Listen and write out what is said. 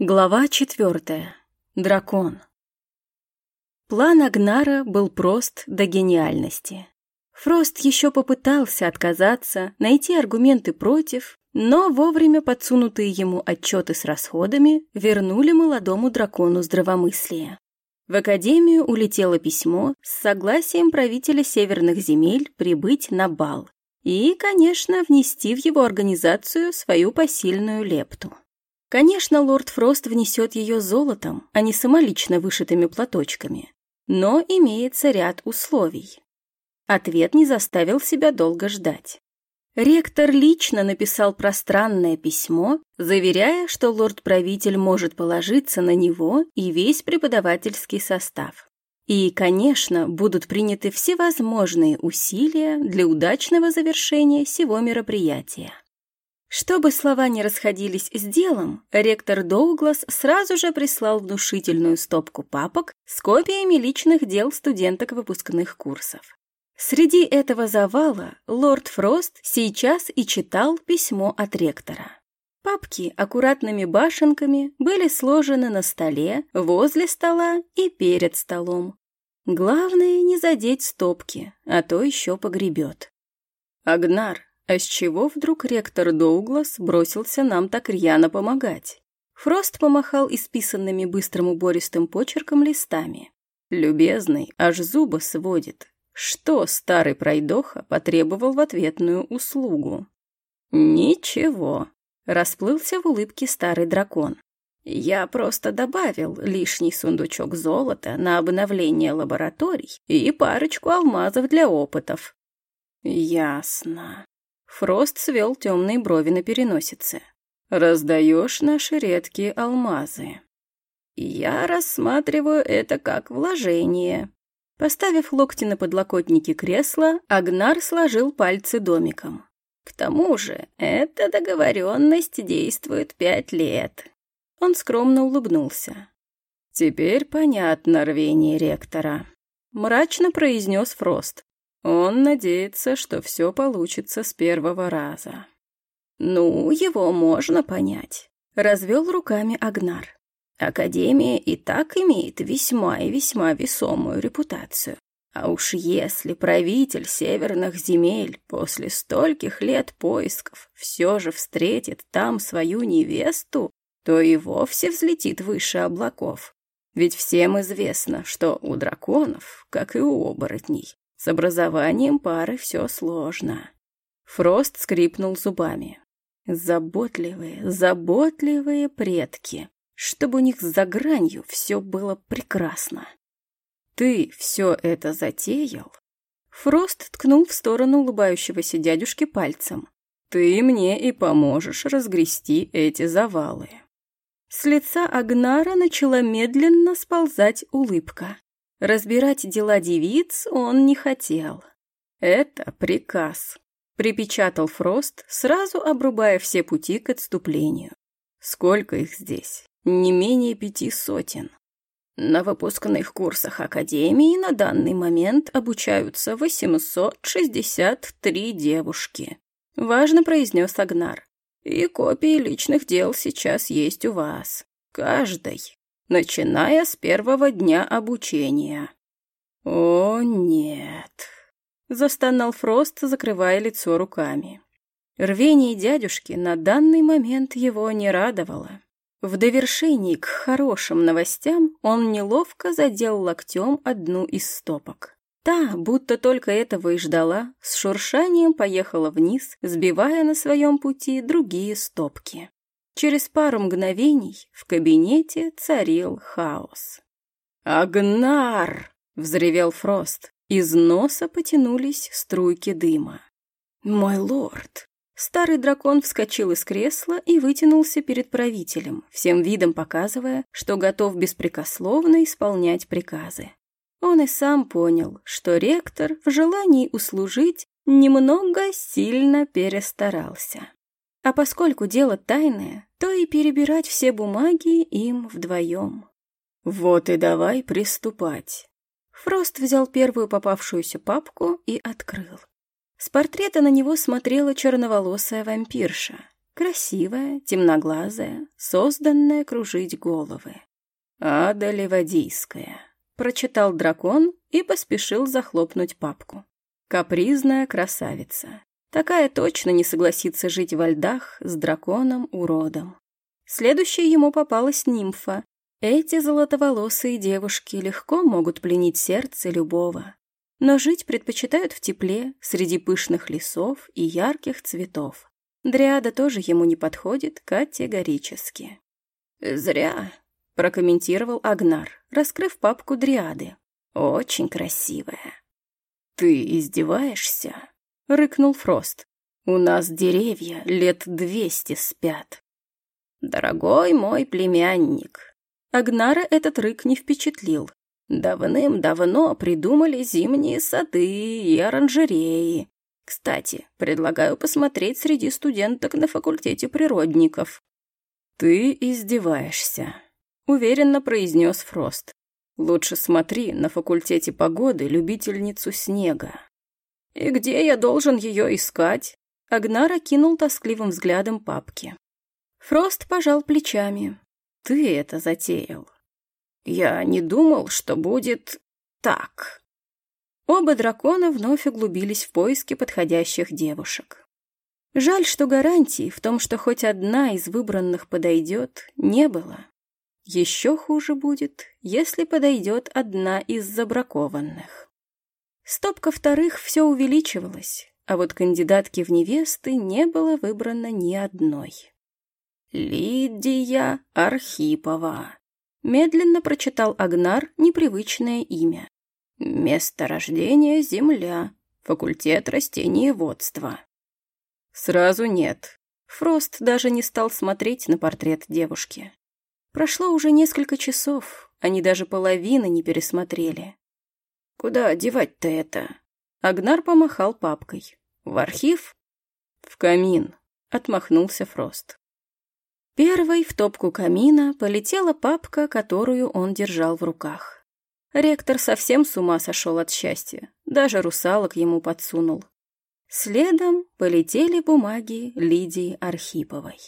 Глава четвертая. Дракон. План Агнара был прост до гениальности. Фрост еще попытался отказаться, найти аргументы против, но вовремя подсунутые ему отчеты с расходами вернули молодому дракону здравомыслие. В Академию улетело письмо с согласием правителя северных земель прибыть на бал и, конечно, внести в его организацию свою посильную лепту. Конечно, лорд Фрост внесет ее золотом, а не самолично вышитыми платочками. Но имеется ряд условий. Ответ не заставил себя долго ждать. Ректор лично написал пространное письмо, заверяя, что лорд-правитель может положиться на него и весь преподавательский состав. И, конечно, будут приняты всевозможные усилия для удачного завершения всего мероприятия. Чтобы слова не расходились с делом, ректор Доуглас сразу же прислал внушительную стопку папок с копиями личных дел студенток выпускных курсов. Среди этого завала лорд Фрост сейчас и читал письмо от ректора. Папки аккуратными башенками были сложены на столе, возле стола и перед столом. Главное не задеть стопки, а то еще погребет. «Агнар, а с чего вдруг ректор Доуглас бросился нам так рьяно помогать? Фрост помахал исписанными быстрым убористым почерком листами. Любезный, аж зубы сводит. Что старый пройдоха потребовал в ответную услугу? Ничего. Расплылся в улыбке старый дракон. Я просто добавил лишний сундучок золота на обновление лабораторий и парочку алмазов для опытов. Ясно. Фрост свел темные брови на переносице. «Раздаешь наши редкие алмазы». «Я рассматриваю это как вложение». Поставив локти на подлокотники кресла, Агнар сложил пальцы домиком. «К тому же, эта договоренность действует пять лет». Он скромно улыбнулся. «Теперь понятно рвение ректора», — мрачно произнес Фрост. Он надеется, что все получится с первого раза. «Ну, его можно понять», — развел руками Агнар. «Академия и так имеет весьма и весьма весомую репутацию. А уж если правитель северных земель после стольких лет поисков все же встретит там свою невесту, то и вовсе взлетит выше облаков. Ведь всем известно, что у драконов, как и у оборотней, с образованием пары все сложно. Фрост скрипнул зубами. Заботливые, заботливые предки. Чтобы у них за гранью все было прекрасно. Ты все это затеял? Фрост ткнул в сторону улыбающегося дядюшки пальцем. Ты мне и поможешь разгрести эти завалы. С лица Агнара начала медленно сползать улыбка. Разбирать дела девиц он не хотел. «Это приказ», — припечатал Фрост, сразу обрубая все пути к отступлению. «Сколько их здесь? Не менее пяти сотен. На выпускных курсах Академии на данный момент обучаются 863 девушки», — важно произнес Агнар. «И копии личных дел сейчас есть у вас. Каждой начиная с первого дня обучения. «О, нет!» — застонал Фрост, закрывая лицо руками. Рвение дядюшки на данный момент его не радовало. В довершении к хорошим новостям он неловко задел локтем одну из стопок. Та, будто только этого и ждала, с шуршанием поехала вниз, сбивая на своем пути другие стопки. Через пару мгновений в кабинете царил хаос. «Агнар!» — взревел Фрост. Из носа потянулись струйки дыма. «Мой лорд!» Старый дракон вскочил из кресла и вытянулся перед правителем, всем видом показывая, что готов беспрекословно исполнять приказы. Он и сам понял, что ректор в желании услужить немного сильно перестарался. А поскольку дело тайное, то и перебирать все бумаги им вдвоем. Вот и давай приступать. Фрост взял первую попавшуюся папку и открыл. С портрета на него смотрела черноволосая вампирша. Красивая, темноглазая, созданная кружить головы. «Ада Ливадийская», — прочитал дракон и поспешил захлопнуть папку. «Капризная красавица. Такая точно не согласится жить во льдах с драконом-уродом». Следующей ему попалась нимфа. Эти золотоволосые девушки легко могут пленить сердце любого, но жить предпочитают в тепле, среди пышных лесов и ярких цветов. Дриада тоже ему не подходит категорически. «Зря», — прокомментировал Агнар, раскрыв папку Дриады. «Очень красивая». «Ты издеваешься?» — рыкнул Фрост. «У нас деревья лет двести спят». «Дорогой мой племянник!» Агнара этот рык не впечатлил. «Давным-давно придумали зимние сады и оранжереи. Кстати, предлагаю посмотреть среди студенток на факультете природников». «Ты издеваешься», — уверенно произнес Фрост. «Лучше смотри на факультете погоды любительницу снега». «И где я должен ее искать?» Агнара кинул тоскливым взглядом папки. Фрост пожал плечами. «Ты это затеял». «Я не думал, что будет так». Оба дракона вновь углубились в поиски подходящих девушек. Жаль, что гарантий в том, что хоть одна из выбранных подойдет, не было. Еще хуже будет, если подойдет одна из забракованных. Стопка вторых все увеличивалась, а вот кандидатки в невесты не было выбрано ни одной. Лидия Архипова. Медленно прочитал Агнар непривычное имя. Место рождения – Земля. Факультет растениеводства. Сразу нет. Фрост даже не стал смотреть на портрет девушки. Прошло уже несколько часов, они даже половины не пересмотрели. «Куда девать-то это?» Агнар помахал папкой. «В архив?» «В камин», — отмахнулся Фрост. Первой в топку камина полетела папка, которую он держал в руках. Ректор совсем с ума сошел от счастья, даже русалок ему подсунул. Следом полетели бумаги Лидии Архиповой.